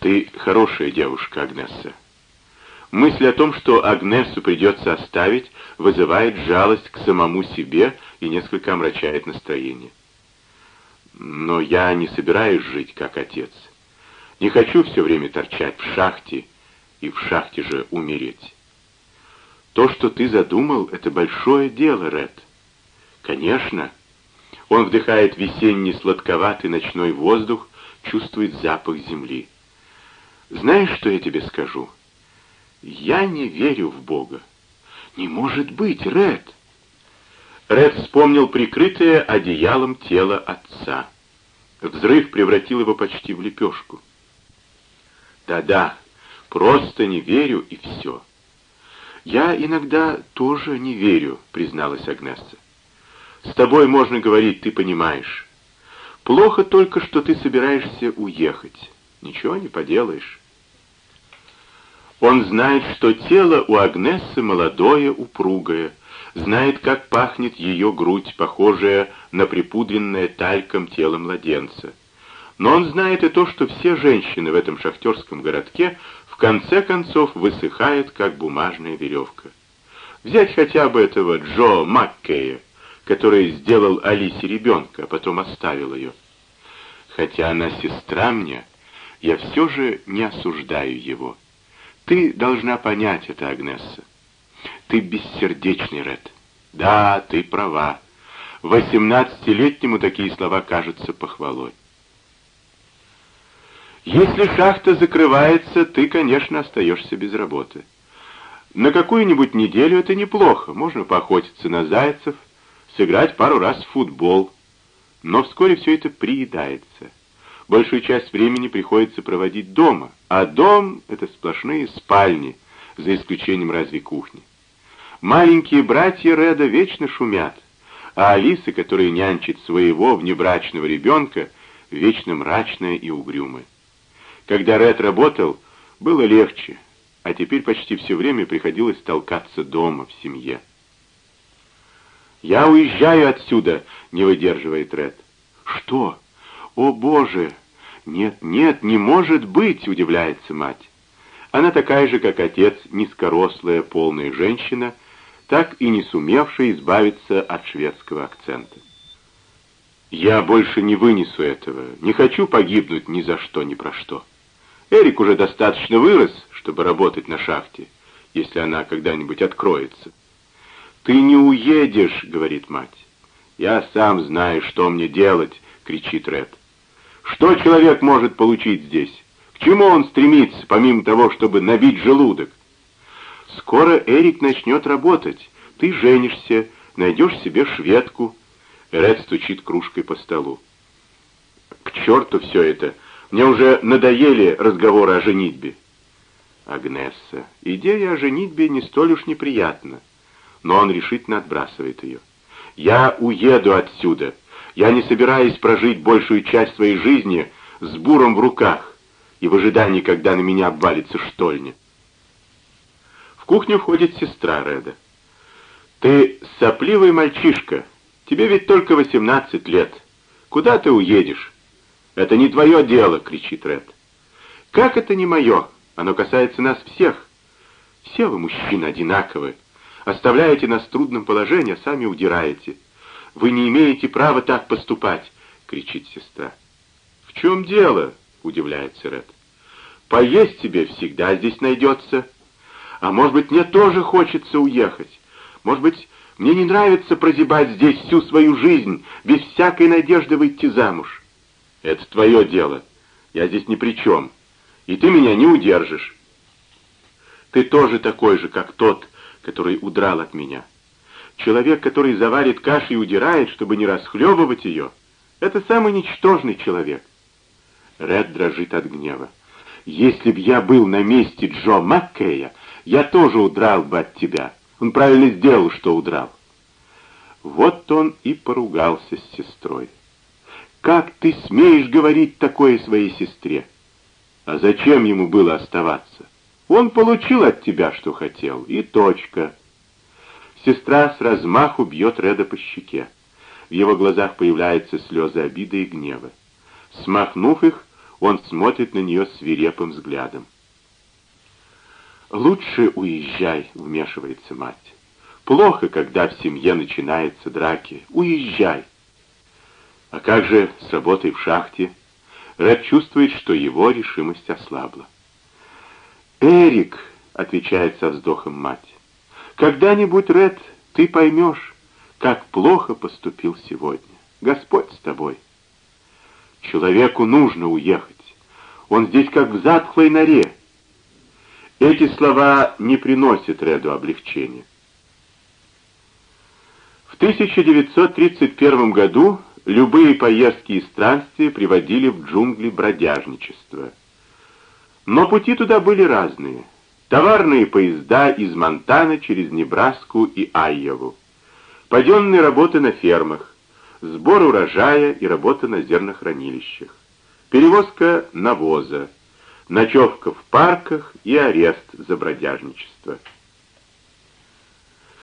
Ты хорошая девушка, Агнесса. Мысль о том, что Агнесу придется оставить, вызывает жалость к самому себе и несколько омрачает настроение. Но я не собираюсь жить как отец. Не хочу все время торчать в шахте и в шахте же умереть. То, что ты задумал, это большое дело, Ред. Конечно. Он вдыхает весенний сладковатый ночной воздух, чувствует запах земли. Знаешь, что я тебе скажу? Я не верю в Бога. Не может быть, Ред. Ред вспомнил прикрытое одеялом тело отца. Взрыв превратил его почти в лепешку. Да-да, просто не верю и все. Я иногда тоже не верю, призналась Агнесса. С тобой можно говорить, ты понимаешь. Плохо только, что ты собираешься уехать. Ничего не поделаешь. Он знает, что тело у Агнессы молодое, упругое, знает, как пахнет ее грудь, похожая на припудренное тальком тело младенца. Но он знает и то, что все женщины в этом шахтерском городке в конце концов высыхают, как бумажная веревка. Взять хотя бы этого Джо Маккея, который сделал Алисе ребенка, а потом оставил ее. Хотя она сестра мне, я все же не осуждаю его. Ты должна понять это, Агнесса. Ты бессердечный, Ред. Да, ты права. Восемнадцатилетнему такие слова кажутся похвалой. Если шахта закрывается, ты, конечно, остаешься без работы. На какую-нибудь неделю это неплохо. Можно поохотиться на зайцев, сыграть пару раз в футбол. Но вскоре все это приедается большую часть времени приходится проводить дома, а дом — это сплошные спальни, за исключением разве кухни. Маленькие братья Реда вечно шумят, а Алиса, которая нянчит своего внебрачного ребенка, вечно мрачная и угрюмая. Когда Ред работал, было легче, а теперь почти все время приходилось толкаться дома, в семье. «Я уезжаю отсюда!» — не выдерживает Ред. «Что? О, Боже! «Нет, нет, не может быть!» — удивляется мать. Она такая же, как отец, низкорослая, полная женщина, так и не сумевшая избавиться от шведского акцента. «Я больше не вынесу этого, не хочу погибнуть ни за что, ни про что. Эрик уже достаточно вырос, чтобы работать на шахте, если она когда-нибудь откроется». «Ты не уедешь!» — говорит мать. «Я сам знаю, что мне делать!» — кричит Ред. Что человек может получить здесь? К чему он стремится, помимо того, чтобы набить желудок? Скоро Эрик начнет работать. Ты женишься, найдешь себе шведку. Ред стучит кружкой по столу. К черту все это. Мне уже надоели разговоры о женитьбе. Агнесса, идея о женитьбе не столь уж неприятна. Но он решительно отбрасывает ее. Я уеду отсюда. Я не собираюсь прожить большую часть своей жизни с буром в руках и в ожидании, когда на меня обвалится штольня. В кухню входит сестра Реда. «Ты сопливый мальчишка. Тебе ведь только 18 лет. Куда ты уедешь?» «Это не твое дело!» — кричит Ред. «Как это не мое? Оно касается нас всех. Все вы, мужчины, одинаковы. Оставляете нас в трудном положении, а сами удираете. Вы не имеете права так поступать!» — кричит сестра. «В чем дело?» — удивляется Ред. «Поесть тебе всегда здесь найдется. А может быть, мне тоже хочется уехать. Может быть, мне не нравится прозябать здесь всю свою жизнь, без всякой надежды выйти замуж. Это твое дело. Я здесь ни при чем. И ты меня не удержишь. Ты тоже такой же, как тот, который удрал от меня. Человек, который заварит кашу и удирает, чтобы не расхлебывать ее, это самый ничтожный человек. Ред дрожит от гнева. Если б я был на месте Джо Маккея, я тоже удрал бы от тебя. Он правильно сделал, что удрал. Вот он и поругался с сестрой. «Как ты смеешь говорить такое своей сестре?» «А зачем ему было оставаться? Он получил от тебя, что хотел, и точка». Сестра с размаху бьет Реда по щеке. В его глазах появляются слезы обиды и гнева. Смахнув их, Он смотрит на нее свирепым взглядом. «Лучше уезжай», — вмешивается мать. «Плохо, когда в семье начинаются драки. Уезжай». А как же с работой в шахте? Ред чувствует, что его решимость ослабла. «Эрик», — отвечает со вздохом мать, — «когда-нибудь, Ред, ты поймешь, как плохо поступил сегодня. Господь с тобой». Человеку нужно уехать. Он здесь как в затхлой норе. Эти слова не приносят Реду облегчения. В 1931 году любые поездки и странствия приводили в джунгли бродяжничества. Но пути туда были разные. Товарные поезда из Монтана через Небраску и Айову. Паденные работы на фермах, сбор урожая и работа на зернохранилищах, перевозка навоза, ночевка в парках и арест за бродяжничество –